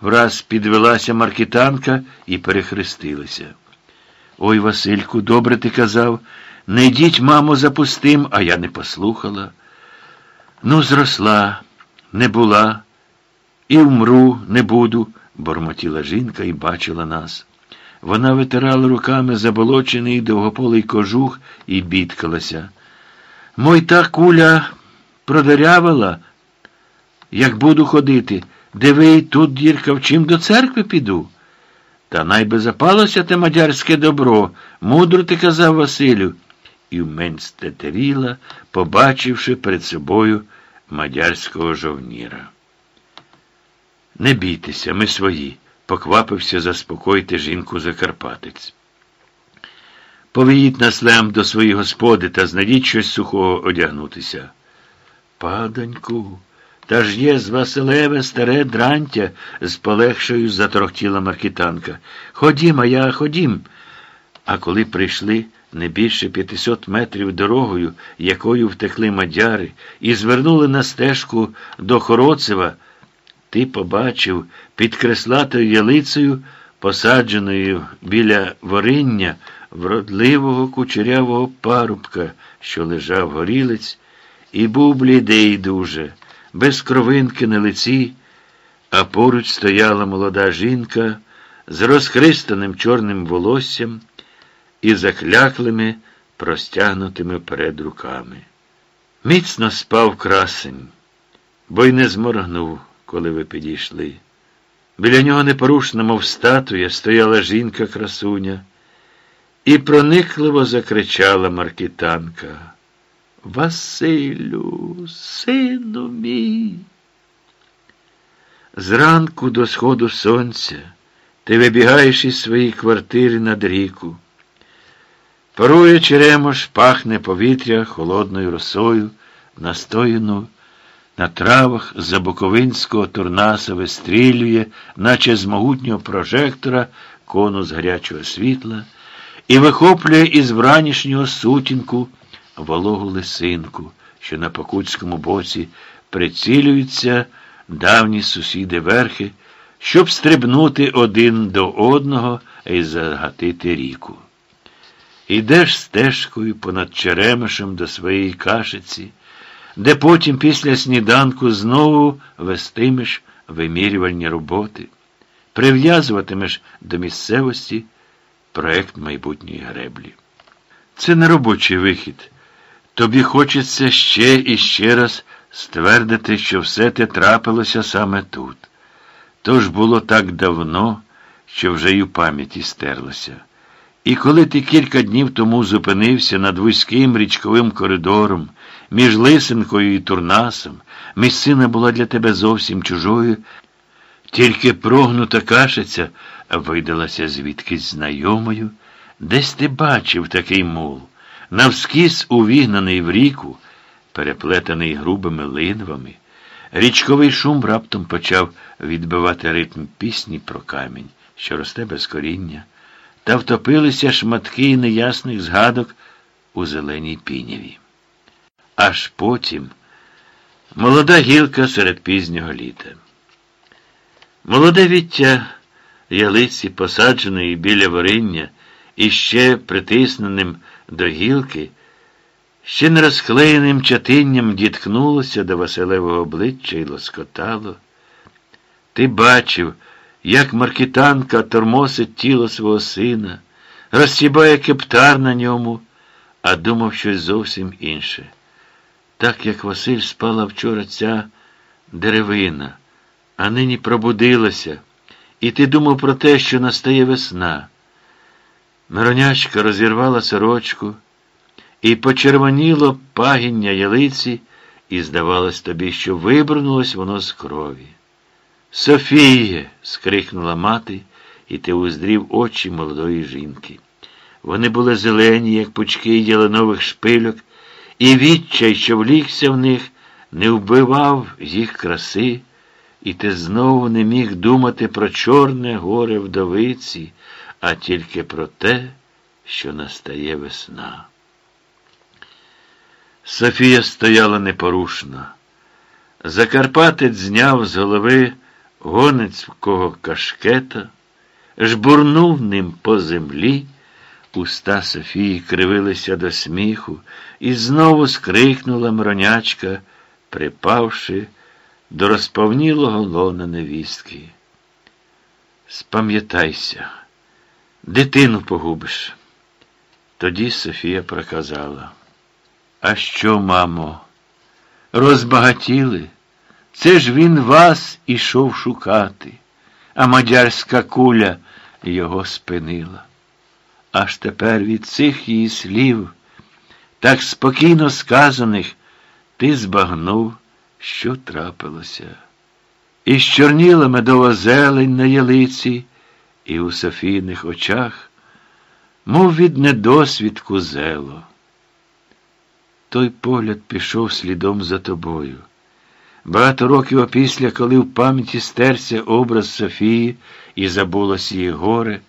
Враз підвелася маркітанка і перехрестилася. Ой, Васильку, добре ти казав, не йдіть, мамо, за пустим, а я не послухала. Ну, зросла, не була, і вмру, не буду, бормотіла жінка і бачила нас. Вона витирала руками заболочений довгополий кожух і бідкалася. Мой та куля продерявила, як буду ходити. Диви, тут дірка, в чим до церкви піду. Та найби запалося те мадярське добро, мудро ти казав Василю, і вмень стетеріла, побачивши перед собою мадярського жовніра. Не бійтеся, ми свої, поквапився заспокоїти жінку Закарпатець. Повіїть нас лем до своєї господи та знайдіть щось сухого одягнутися. Падоньку. Та ж є з Василеве старе дрантя, з полегшою затрохтіла маркітанка. Ходім, а я ходім. А коли прийшли не більше п'ятисот метрів дорогою, якою втекли мадяри, і звернули на стежку до Хороцева, ти побачив під креслатою ялицею, посадженою біля вориння, вродливого кучерявого парубка, що лежав горілець, і був блідий дуже без кровинки на лиці, а поруч стояла молода жінка з розхристаним чорним волоссям і закляклими, простягнутими вперед руками. Міцно спав красень, бо й не зморгнув, коли ви підійшли. Біля нього непорушно, мов статуя, стояла жінка красуня, і проникливо закричала маркітанка. Василю, сину мій. Зранку до сходу сонця ти вибігаєш із своєї квартири над ріку. Парує черемош, пахне повітря холодною росою, настояну на травах за Буковинського турнаса вистрілює, наче з могутнього прожектора конус гарячого світла, і вихоплює із вранішнього сутінку вологу лисинку, що на Покутському боці прицілюються давні сусіди верхи, щоб стрибнути один до одного і загатити ріку. Ідеш стежкою понад Черемишем до своєї кашиці, де потім після сніданку знову вестимеш вимірювальні роботи, прив'язуватимеш до місцевості проект майбутньої греблі. Це не робочий вихід. Тобі хочеться ще і ще раз ствердити, що все те трапилося саме тут. То ж було так давно, що вже й у пам'яті стерлося. І коли ти кілька днів тому зупинився над вузьким річковим коридором, між Лисенкою і Турнасом, місцина була для тебе зовсім чужою, тільки прогнута кашиця видалася звідкись знайомою, десь ти бачив такий мул навскіз увігнаний в ріку, переплетений грубими линвами, річковий шум раптом почав відбивати ритм пісні про камінь, що росте без коріння, та втопилися шматки неясних згадок у зеленій піняві. Аж потім молода гілка серед пізнього літа. Молоде віття ялиці, посадженої біля вориння, і ще притисненим до гілки, ще не розклеєним чатинням діткнулося до Василевого обличчя і лоскотало. Ти бачив, як маркітанка тормосить тіло свого сина, розсібає кептар на ньому, а думав щось зовсім інше. Так як Василь спала вчора ця деревина, а нині пробудилася, і ти думав про те, що настає весна. Миронячка розірвала сорочку і почервоніло пагіння ялиці, і здавалось тобі, що вибрунулось воно з крові. Софіє. скрикнула мати, і ти уздрів очі молодої жінки. Вони були зелені, як пучки ялинових шпильок, і відчай, що влігся в них, не вбивав їх краси, і ти знову не міг думати про чорне горе вдовиці а тільки про те, що настає весна. Софія стояла непорушна. Закарпатець зняв з голови гонець в кого кашкета, жбурнув ним по землі. Уста Софії кривилися до сміху, і знову скрикнула мронячка, припавши до розповнілого лона невістки. Спам'ятайся, дитину погубиш. Тоді Софія проказала. А що, мамо? Розбагатіли? Це ж він вас ішов шукати, а мадярська куля його спинила. Аж тепер від цих її слів, так спокійно сказаних, ти збагнув, що трапилося. І щорніла медова зелень на ялиці, і у Софійних очах, мов від недосвідку зело. Той погляд пішов слідом за тобою. Багато років опісля, коли в пам'яті стерся образ Софії і забулось її горе,